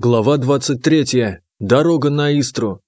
Глава 23. Дорога на Истру.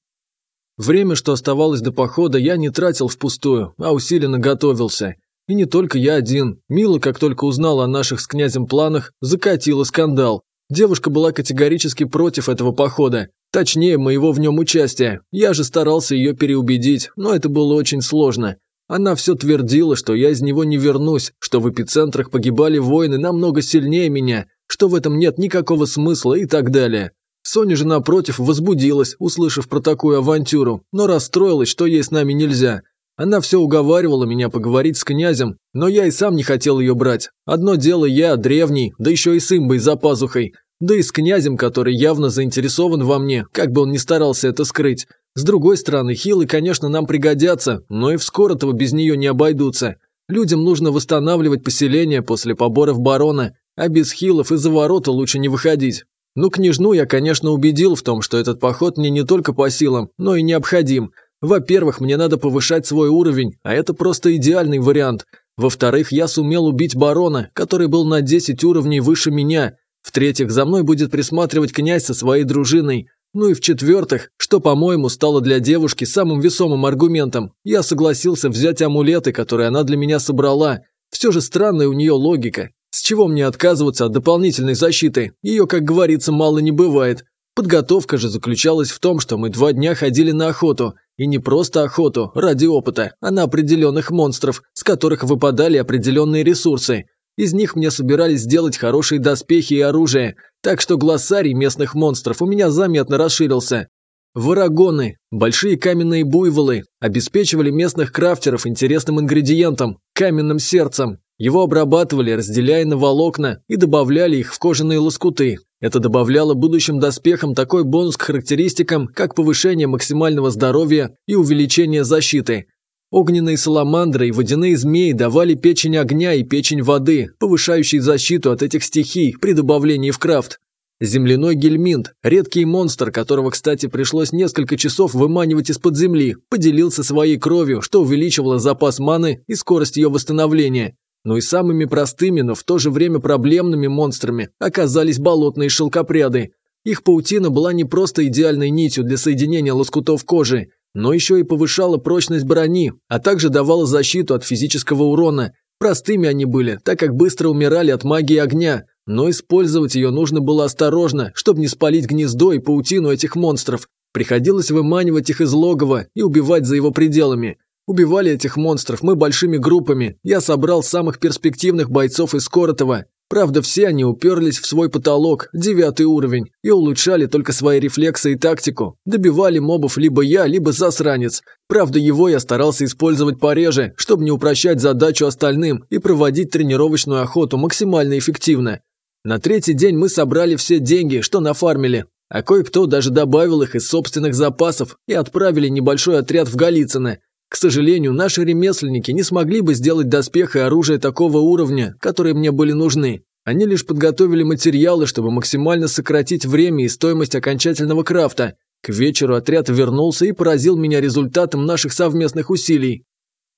Время, что оставалось до похода, я не тратил впустую, а усиленно готовился. И не только я один. Мила, как только узнала о наших с князем планах, закатила скандал. Девушка была категорически против этого похода. Точнее, моего в нем участия. Я же старался ее переубедить, но это было очень сложно. Она все твердила, что я из него не вернусь, что в эпицентрах погибали воины намного сильнее меня, что в этом нет никакого смысла и так далее. Соня же, напротив, возбудилась, услышав про такую авантюру, но расстроилась, что ей с нами нельзя. Она все уговаривала меня поговорить с князем, но я и сам не хотел ее брать. Одно дело я, древний, да еще и с имбой за пазухой, да и с князем, который явно заинтересован во мне, как бы он ни старался это скрыть. С другой стороны, хилы, конечно, нам пригодятся, но и в Скоротово без нее не обойдутся. Людям нужно восстанавливать поселение после поборов барона, а без хилов из-за ворота лучше не выходить. Ну, княжну я, конечно, убедил в том, что этот поход мне не только по силам, но и необходим. Во-первых, мне надо повышать свой уровень, а это просто идеальный вариант. Во-вторых, я сумел убить барона, который был на 10 уровней выше меня. В-третьих, за мной будет присматривать князь со своей дружиной. Ну и в-четвертых, что, по-моему, стало для девушки самым весомым аргументом, я согласился взять амулеты, которые она для меня собрала. Все же странная у нее логика. С чего мне отказываться от дополнительной защиты? Ее, как говорится, мало не бывает. Подготовка же заключалась в том, что мы два дня ходили на охоту. И не просто охоту, ради опыта, а на определенных монстров, с которых выпадали определенные ресурсы. Из них мне собирались сделать хорошие доспехи и оружие, так что глоссарий местных монстров у меня заметно расширился. Варагоны, большие каменные буйволы, обеспечивали местных крафтеров интересным ингредиентом – каменным сердцем. Его обрабатывали, разделяя на волокна и добавляли их в кожаные лоскуты. Это добавляло будущим доспехам такой бонус к характеристикам, как повышение максимального здоровья и увеличение защиты. Огненные саламандры и водяные змеи давали печень огня и печень воды, повышающие защиту от этих стихий при добавлении в крафт. Земляной гельминт, редкий монстр, которого, кстати, пришлось несколько часов выманивать из-под земли, поделился своей кровью, что увеличивало запас маны и скорость ее восстановления. Но и самыми простыми, но в то же время проблемными монстрами оказались болотные шелкопряды. Их паутина была не просто идеальной нитью для соединения лоскутов кожи, но еще и повышала прочность брони, а также давала защиту от физического урона. Простыми они были, так как быстро умирали от магии огня, но использовать ее нужно было осторожно, чтобы не спалить гнездо и паутину этих монстров. Приходилось выманивать их из логова и убивать за его пределами. Убивали этих монстров мы большими группами. Я собрал самых перспективных бойцов из Коротова. Правда, все они уперлись в свой потолок, девятый уровень, и улучшали только свои рефлексы и тактику. Добивали мобов либо я, либо засранец. Правда, его я старался использовать пореже, чтобы не упрощать задачу остальным и проводить тренировочную охоту максимально эффективно. На третий день мы собрали все деньги, что нафармили, а кое-кто даже добавил их из собственных запасов и отправили небольшой отряд в Голицыно – к сожалению, наши ремесленники не смогли бы сделать доспех и оружие такого уровня, которые мне были нужны. Они лишь подготовили материалы, чтобы максимально сократить время и стоимость окончательного крафта. К вечеру отряд вернулся и поразил меня результатом наших совместных усилий.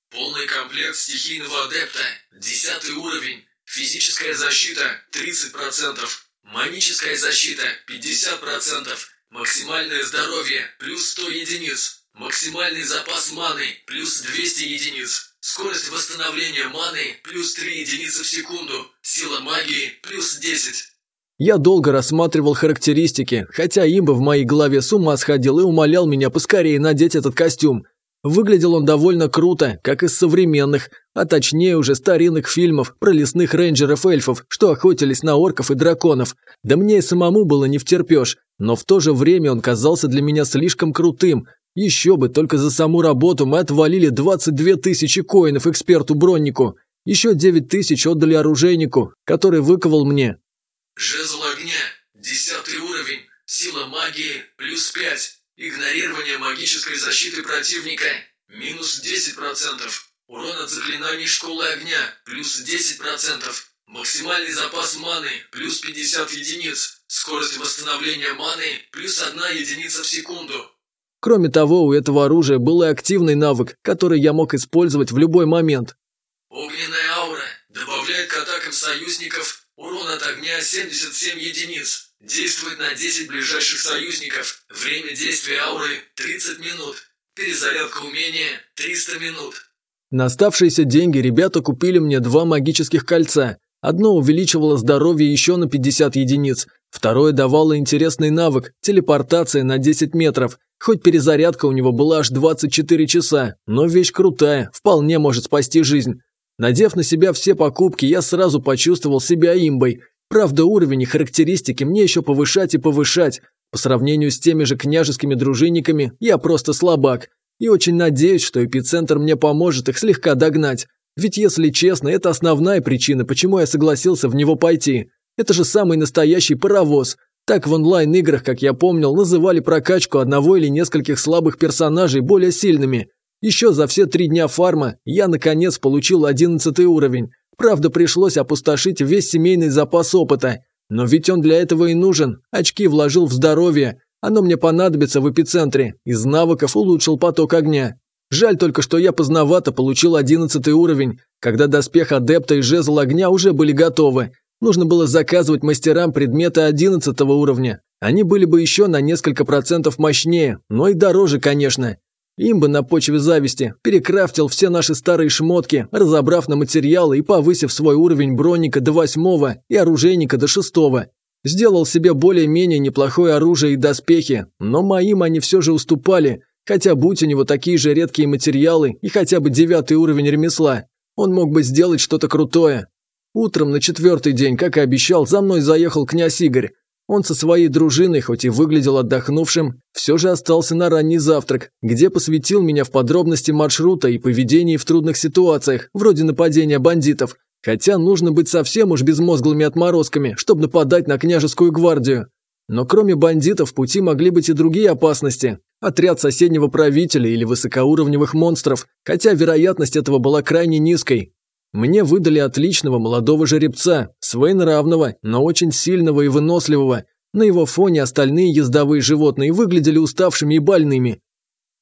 Полный комплект стихийного адепта, 10 уровень, физическая защита 30%, магическая защита 50%, максимальное здоровье плюс 100 единиц, Максимальный запас маны плюс 200 единиц. Скорость восстановления маны плюс 3 единицы в секунду. Сила магии плюс 10. Я долго рассматривал характеристики, хотя имба в моей голове с ума сходил и умолял меня поскорее надеть этот костюм. Выглядел он довольно круто, как из современных, а точнее уже старинных фильмов про лесных рейнджеров-эльфов, что охотились на орков и драконов. Да мне и самому было не втерпешь, но в то же время он казался для меня слишком крутым, еще бы, только за саму работу мы отвалили 22 тысячи коинов эксперту-броннику. Еще 9 тысяч отдали оружейнику, который выковал мне. Жезл огня, 10 уровень, сила магии, плюс 5, игнорирование магической защиты противника, минус 10%, урон от заклинаний школы огня, плюс 10%, максимальный запас маны, плюс 50 единиц, скорость восстановления маны, плюс 1 единица в секунду, Кроме того, у этого оружия был и активный навык, который я мог использовать в любой момент. Огненная аура добавляет к атакам союзников урон от огня 77 единиц, Действует на 10 ближайших союзников. Время действия ауры 30 минут. Перезарядка умения 300 минут. На оставшиеся деньги ребята купили мне два магических кольца. Одно увеличивало здоровье еще на 50 единиц, второе давало интересный навык – телепортация на 10 метров. Хоть перезарядка у него была аж 24 часа, но вещь крутая, вполне может спасти жизнь. Надев на себя все покупки, я сразу почувствовал себя имбой. Правда, уровень и характеристики мне еще повышать и повышать. По сравнению с теми же княжескими дружинниками, я просто слабак. И очень надеюсь, что эпицентр мне поможет их слегка догнать. Ведь, если честно, это основная причина, почему я согласился в него пойти. Это же самый настоящий паровоз. Так в онлайн-играх, как я помнил, называли прокачку одного или нескольких слабых персонажей более сильными. Еще за все три дня фарма я, наконец, получил одиннадцатый уровень. Правда, пришлось опустошить весь семейный запас опыта. Но ведь он для этого и нужен. Очки вложил в здоровье. Оно мне понадобится в эпицентре. Из навыков улучшил поток огня. Жаль только, что я поздновато получил одиннадцатый уровень, когда доспех адепта и жезл огня уже были готовы. Нужно было заказывать мастерам предметы одиннадцатого уровня. Они были бы еще на несколько процентов мощнее, но и дороже, конечно. Им бы на почве зависти перекрафтил все наши старые шмотки, разобрав на материалы и повысив свой уровень броника до восьмого и оружейника до шестого. Сделал себе более-менее неплохое оружие и доспехи, но моим они все же уступали – Хотя будь у него такие же редкие материалы и хотя бы девятый уровень ремесла, он мог бы сделать что-то крутое. Утром на четвертый день, как и обещал, за мной заехал князь Игорь. Он со своей дружиной, хоть и выглядел отдохнувшим, все же остался на ранний завтрак, где посвятил меня в подробности маршрута и поведении в трудных ситуациях, вроде нападения бандитов. Хотя нужно быть совсем уж безмозглыми отморозками, чтобы нападать на княжескую гвардию. Но кроме бандитов в пути могли быть и другие опасности. Отряд соседнего правителя или высокоуровневых монстров, хотя вероятность этого была крайне низкой. Мне выдали отличного молодого жеребца, своенравного, но очень сильного и выносливого. На его фоне остальные ездовые животные выглядели уставшими и больными.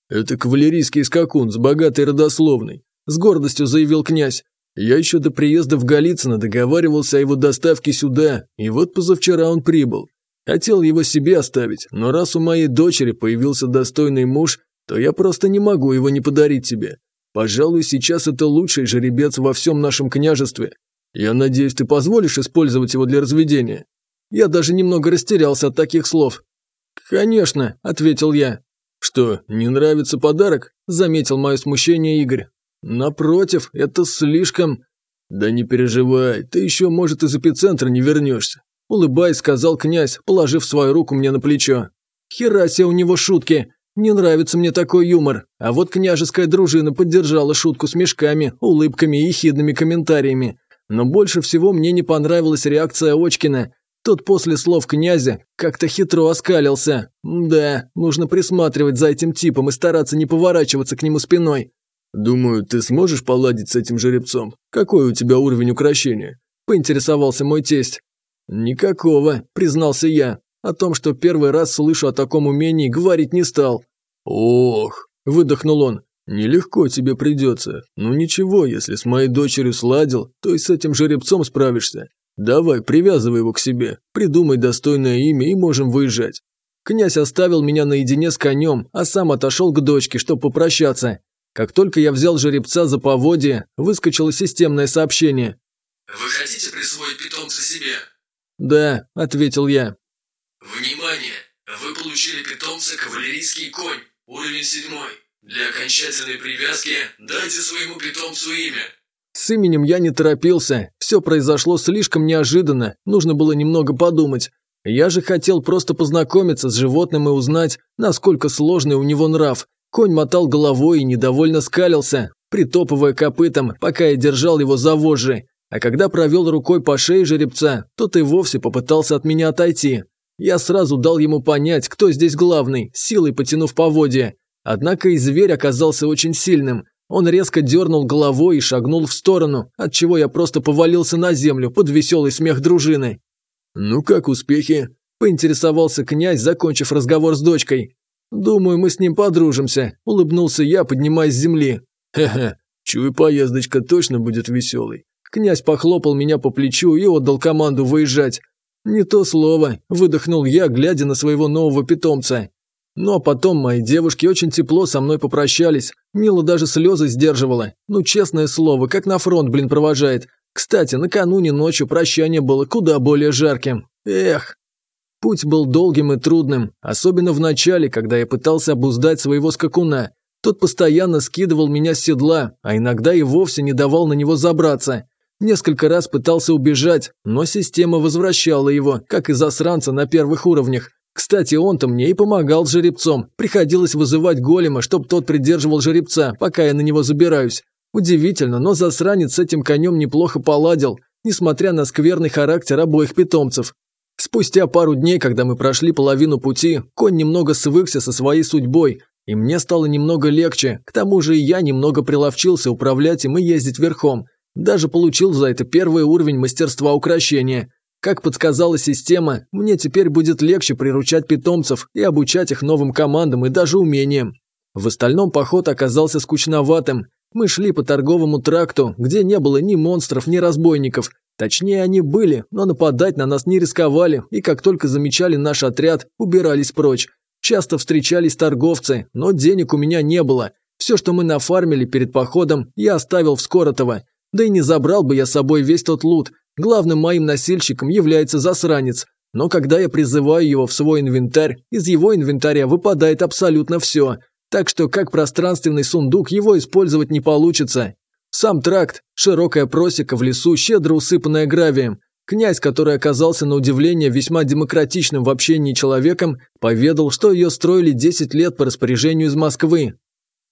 «Это кавалерийский скакун с богатой родословной», – с гордостью заявил князь. «Я еще до приезда в Голицыно договаривался о его доставке сюда, и вот позавчера он прибыл. Хотел его себе оставить, но раз у моей дочери появился достойный муж, то я просто не могу его не подарить тебе. Пожалуй, сейчас это лучший жеребец во всем нашем княжестве. Я надеюсь, ты позволишь использовать его для разведения?» Я даже немного растерялся от таких слов. «Конечно», – ответил я. «Что, не нравится подарок?» – заметил мое смущение Игорь. «Напротив, это слишком...» «Да не переживай, ты еще, может, из эпицентра не вернешься. Улыбаясь, сказал князь, положив свою руку мне на плечо. Херасе у него шутки. Не нравится мне такой юмор. А вот княжеская дружина поддержала шутку с мешками, улыбками и хидными комментариями. Но больше всего мне не понравилась реакция Очкина. Тот после слов князя как-то хитро оскалился. Да, нужно присматривать за этим типом и стараться не поворачиваться к нему спиной. «Думаю, ты сможешь поладить с этим жеребцом? Какой у тебя уровень украшения?» – поинтересовался мой тесть. «Никакого», – признался я. О том, что первый раз слышу о таком умении, говорить не стал. «Ох», – выдохнул он, – «нелегко тебе придется. Ну ничего, если с моей дочерью сладил, то и с этим жеребцом справишься. Давай, привязывай его к себе, придумай достойное имя и можем выезжать». Князь оставил меня наедине с конем, а сам отошел к дочке, чтобы попрощаться. Как только я взял жеребца за поводье, выскочило системное сообщение. «Вы хотите присвоить питомца себе? «Да», – ответил я. «Внимание! Вы получили питомца кавалерийский конь, уровень седьмой. Для окончательной привязки дайте своему питомцу имя». С именем я не торопился, все произошло слишком неожиданно, нужно было немного подумать. Я же хотел просто познакомиться с животным и узнать, насколько сложный у него нрав. Конь мотал головой и недовольно скалился, притопывая копытом, пока я держал его за вожжи. А когда провел рукой по шее жеребца, тот и вовсе попытался от меня отойти. Я сразу дал ему понять, кто здесь главный, силой потянув поводья. Однако и зверь оказался очень сильным. Он резко дернул головой и шагнул в сторону, отчего я просто повалился на землю под веселый смех дружины. «Ну как успехи?» – поинтересовался князь, закончив разговор с дочкой. «Думаю, мы с ним подружимся», – улыбнулся я, поднимаясь с земли. «Хе-хе, чую, поездочка точно будет веселой. Князь похлопал меня по плечу и отдал команду выезжать. Не то слово, выдохнул я, глядя на своего нового питомца. Ну а потом мои девушки очень тепло со мной попрощались. Мила даже слезы сдерживала. Ну, честное слово, как на фронт, блин, провожает. Кстати, накануне ночью прощание было куда более жарким. Эх. Путь был долгим и трудным, особенно в начале, когда я пытался обуздать своего скакуна. Тот постоянно скидывал меня с седла, а иногда и вовсе не давал на него забраться. Несколько раз пытался убежать, но система возвращала его, как и засранца на первых уровнях. Кстати, он-то мне и помогал с жеребцом. Приходилось вызывать голема, чтоб тот придерживал жеребца, пока я на него забираюсь. Удивительно, но засранец с этим конем неплохо поладил, несмотря на скверный характер обоих питомцев. Спустя пару дней, когда мы прошли половину пути, конь немного свыкся со своей судьбой, и мне стало немного легче, к тому же и я немного приловчился управлять им и ездить верхом. Даже получил за это первый уровень мастерства украшения. Как подсказала система, мне теперь будет легче приручать питомцев и обучать их новым командам и даже умениям. В остальном поход оказался скучноватым. Мы шли по торговому тракту, где не было ни монстров, ни разбойников. Точнее, они были, но нападать на нас не рисковали, и как только замечали наш отряд, убирались прочь. Часто встречались торговцы, но денег у меня не было. Все, что мы нафармили перед походом, я оставил в Скоротово. Да и не забрал бы я с собой весь тот лут, Главным моим носильщиком является засранец, но когда я призываю его в свой инвентарь, из его инвентаря выпадает абсолютно все, так что как пространственный сундук его использовать не получится. Сам тракт – широкая просека в лесу, щедро усыпанная гравием. Князь, который оказался на удивление весьма демократичным в общении человеком, поведал, что ее строили 10 лет по распоряжению из Москвы.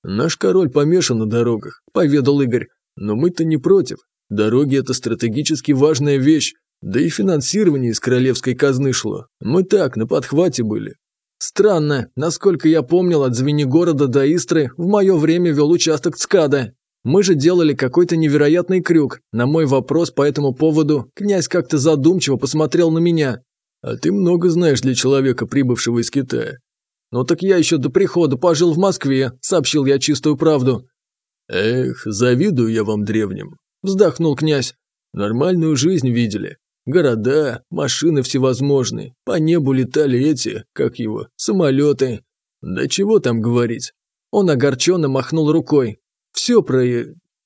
«Наш король помешан на дорогах», – поведал Игорь. «Но мы-то не против. Дороги – это стратегически важная вещь, да и финансирование из королевской казны шло. Мы так, на подхвате были. Странно, насколько я помнил, от Звенигорода до Истры в мое время вел участок ЦКАДа. Мы же делали какой-то невероятный крюк. На мой вопрос по этому поводу князь как-то задумчиво посмотрел на меня. «А ты много знаешь для человека, прибывшего из Китая». «Ну так я еще до прихода пожил в Москве», – сообщил я чистую правду. «Эх, завидую я вам древним. Вздохнул князь. Нормальную жизнь видели. Города, машины всевозможные. По небу летали эти, как его, самолеты. Да чего там говорить. Он огорченно махнул рукой. Все про...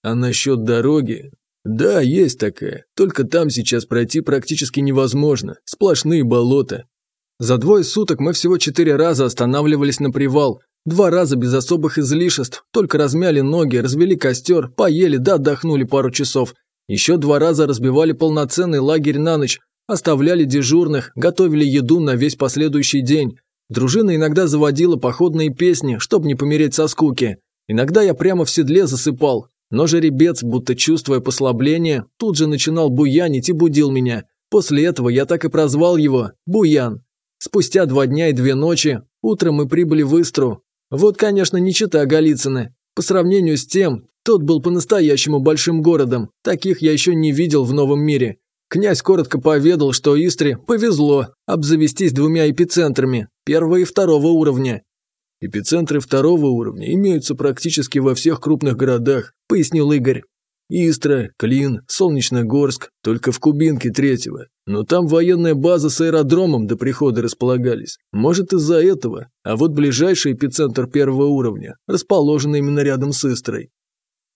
А насчет дороги? Да, есть такая. Только там сейчас пройти практически невозможно. Сплошные болота. За двое суток мы всего четыре раза останавливались на привал. Два раза без особых излишеств, только размяли ноги, развели костер, поели да отдохнули пару часов. Еще два раза разбивали полноценный лагерь на ночь, оставляли дежурных, готовили еду на весь последующий день. Дружина иногда заводила походные песни, чтобы не помереть со скуки. Иногда я прямо в седле засыпал, но жеребец, будто чувствуя послабление, тут же начинал буянить и будил меня. После этого я так и прозвал его – Буян. Спустя два дня и две ночи, утром мы прибыли в Истру, вот, конечно, не чита Голицыны. По сравнению с тем, тот был по-настоящему большим городом. Таких я еще не видел в новом мире. Князь коротко поведал, что Истре повезло обзавестись двумя эпицентрами, первого и второго уровня. «Эпицентры второго уровня имеются практически во всех крупных городах», – пояснил Игорь. Истра, Клин, Солнечногорск, только в Кубинке третьего. Но там военная база с аэродромом до прихода располагались. Может из-за этого. А вот ближайший эпицентр первого уровня расположен именно рядом с Истрой.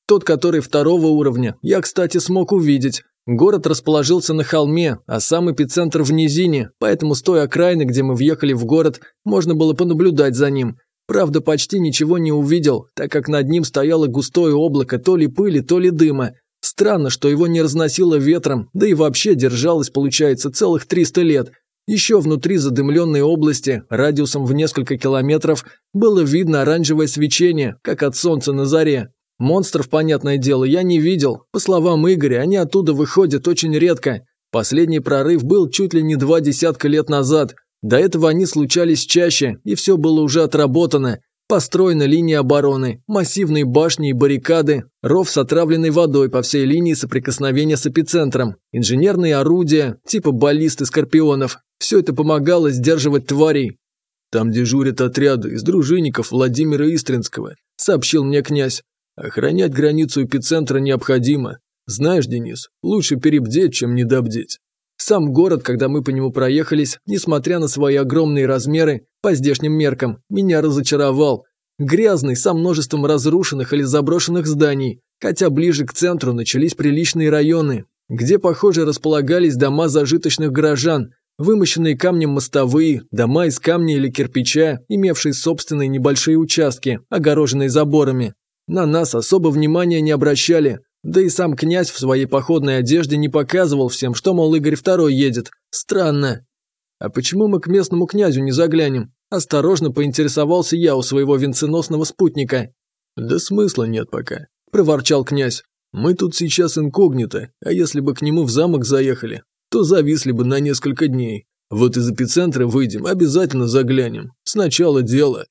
Тот, который второго уровня, я, кстати, смог увидеть. Город расположился на холме, а сам эпицентр в низине, поэтому с той окраины, где мы въехали в город, можно было понаблюдать за ним. Правда, почти ничего не увидел, так как над ним стояло густое облако то ли пыли, то ли дыма. Странно, что его не разносило ветром, да и вообще держалось, получается, целых 300 лет. Еще внутри задымленной области, радиусом в несколько километров, было видно оранжевое свечение, как от солнца на заре. Монстров, понятное дело, я не видел. По словам Игоря, они оттуда выходят очень редко. Последний прорыв был чуть ли не два десятка лет назад – до этого они случались чаще, и все было уже отработано. Построена линия обороны, массивные башни и баррикады, ров с отравленной водой по всей линии соприкосновения с эпицентром, инженерные орудия, типа баллисты скорпионов. Все это помогало сдерживать тварей. «Там дежурят отряды из дружинников Владимира Истринского», – сообщил мне князь. «Охранять границу эпицентра необходимо. Знаешь, Денис, лучше перебдеть, чем недобдеть». Сам город, когда мы по нему проехались, несмотря на свои огромные размеры, по здешним меркам, меня разочаровал. Грязный, со множеством разрушенных или заброшенных зданий, хотя ближе к центру начались приличные районы, где, похоже, располагались дома зажиточных горожан, вымощенные камнем мостовые, дома из камня или кирпича, имевшие собственные небольшие участки, огороженные заборами. На нас особо внимания не обращали, да и сам князь в своей походной одежде не показывал всем, что, мол, Игорь Второй едет. Странно. А почему мы к местному князю не заглянем? Осторожно поинтересовался я у своего венценосного спутника. «Да смысла нет пока», – проворчал князь. «Мы тут сейчас инкогнито, а если бы к нему в замок заехали, то зависли бы на несколько дней. Вот из эпицентра выйдем, обязательно заглянем. Сначала дело».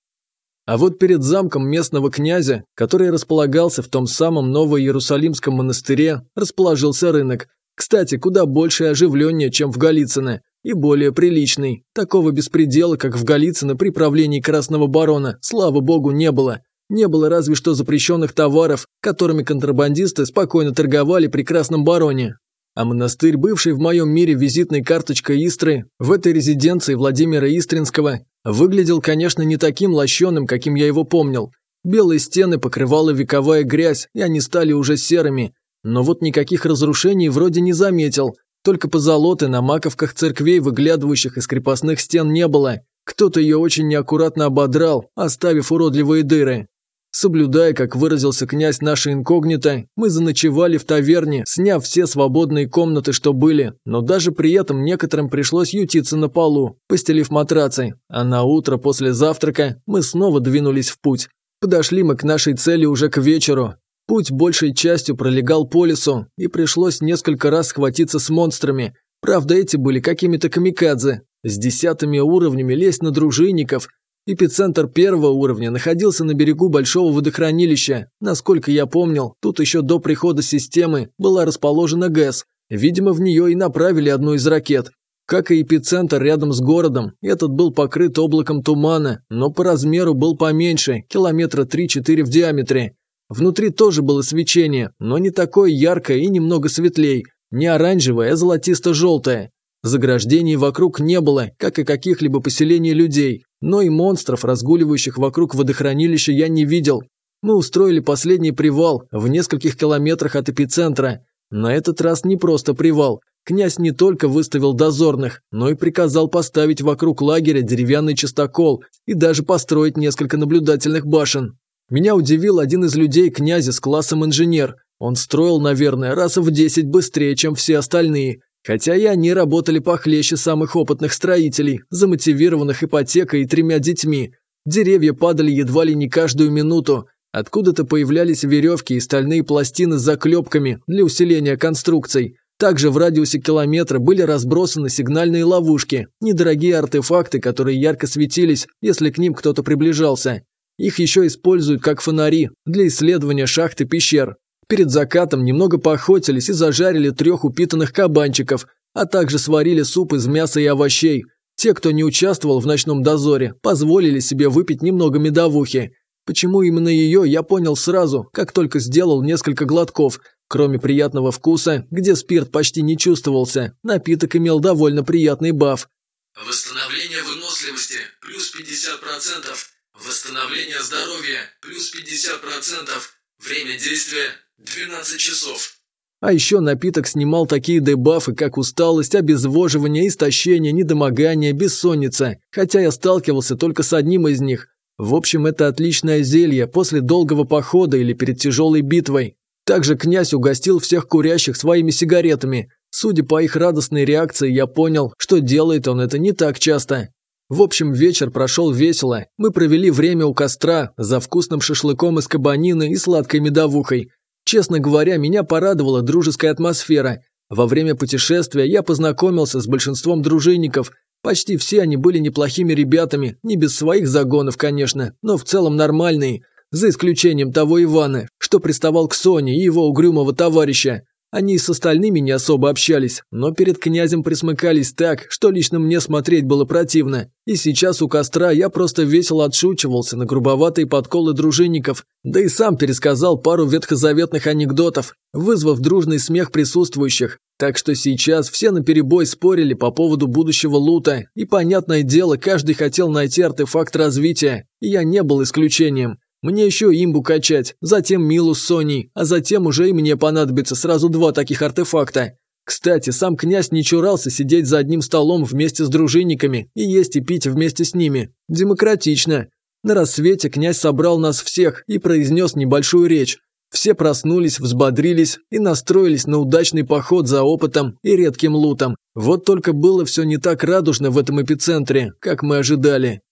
А вот перед замком местного князя, который располагался в том самом Ново-Иерусалимском монастыре, расположился рынок. Кстати, куда больше и оживленнее, чем в Голицыно, и более приличный. Такого беспредела, как в Голицыно при правлении Красного Барона, слава богу, не было. Не было разве что запрещенных товаров, которыми контрабандисты спокойно торговали при Красном Бароне. А монастырь, бывший в моем мире визитной карточкой Истры, в этой резиденции Владимира Истринского, выглядел, конечно, не таким лощеным, каким я его помнил. Белые стены покрывала вековая грязь, и они стали уже серыми. Но вот никаких разрушений вроде не заметил. Только позолоты на маковках церквей, выглядывающих из крепостных стен, не было. Кто-то ее очень неаккуратно ободрал, оставив уродливые дыры. Соблюдая, как выразился князь наше инкогнито, мы заночевали в таверне, сняв все свободные комнаты, что были, но даже при этом некоторым пришлось ютиться на полу, постелив матрацы, а на утро после завтрака мы снова двинулись в путь. Подошли мы к нашей цели уже к вечеру. Путь большей частью пролегал по лесу, и пришлось несколько раз схватиться с монстрами. Правда, эти были какими-то камикадзе, с десятыми уровнями лезть на дружинников, Эпицентр первого уровня находился на берегу большого водохранилища. Насколько я помнил, тут еще до прихода системы была расположена ГЭС. Видимо, в нее и направили одну из ракет. Как и эпицентр рядом с городом, этот был покрыт облаком тумана, но по размеру был поменьше, километра 3-4 в диаметре. Внутри тоже было свечение, но не такое яркое и немного светлей, не оранжевое, а золотисто-желтое. Заграждений вокруг не было, как и каких-либо поселений людей, но и монстров, разгуливающих вокруг водохранилища, я не видел. Мы устроили последний привал в нескольких километрах от эпицентра. На этот раз не просто привал. Князь не только выставил дозорных, но и приказал поставить вокруг лагеря деревянный частокол и даже построить несколько наблюдательных башен. Меня удивил один из людей князя с классом инженер. Он строил, наверное, раз в десять быстрее, чем все остальные. Хотя и они работали похлеще самых опытных строителей, замотивированных ипотекой и тремя детьми. Деревья падали едва ли не каждую минуту. Откуда-то появлялись веревки и стальные пластины с заклепками для усиления конструкций. Также в радиусе километра были разбросаны сигнальные ловушки, недорогие артефакты, которые ярко светились, если к ним кто-то приближался. Их еще используют как фонари для исследования шахт и пещер. Перед закатом немного поохотились и зажарили трех упитанных кабанчиков, а также сварили суп из мяса и овощей. Те, кто не участвовал в ночном дозоре, позволили себе выпить немного медовухи. Почему именно ее, я понял сразу, как только сделал несколько глотков. Кроме приятного вкуса, где спирт почти не чувствовался, напиток имел довольно приятный баф. Восстановление выносливости – плюс 50%. Восстановление здоровья – плюс 50%. Время действия 12 часов. А еще напиток снимал такие дебафы, как усталость, обезвоживание, истощение, недомогание, бессонница, хотя я сталкивался только с одним из них. В общем, это отличное зелье после долгого похода или перед тяжелой битвой. Также князь угостил всех курящих своими сигаретами. Судя по их радостной реакции, я понял, что делает он это не так часто. В общем, вечер прошел весело. Мы провели время у костра, за вкусным шашлыком из кабанины и сладкой медовухой. Честно говоря, меня порадовала дружеская атмосфера. Во время путешествия я познакомился с большинством дружинников. Почти все они были неплохими ребятами, не без своих загонов, конечно, но в целом нормальные, за исключением того Ивана, что приставал к Соне и его угрюмого товарища. Они и с остальными не особо общались, но перед князем присмыкались так, что лично мне смотреть было противно. И сейчас у костра я просто весело отшучивался на грубоватые подколы дружинников, да и сам пересказал пару ветхозаветных анекдотов, вызвав дружный смех присутствующих. Так что сейчас все наперебой спорили по поводу будущего лута, и, понятное дело, каждый хотел найти артефакт развития, и я не был исключением. Мне еще имбу качать, затем Милу с Соней, а затем уже и мне понадобится сразу два таких артефакта. Кстати, сам князь не чурался сидеть за одним столом вместе с дружинниками и есть и пить вместе с ними. Демократично. На рассвете князь собрал нас всех и произнес небольшую речь. Все проснулись, взбодрились и настроились на удачный поход за опытом и редким лутом. Вот только было все не так радужно в этом эпицентре, как мы ожидали.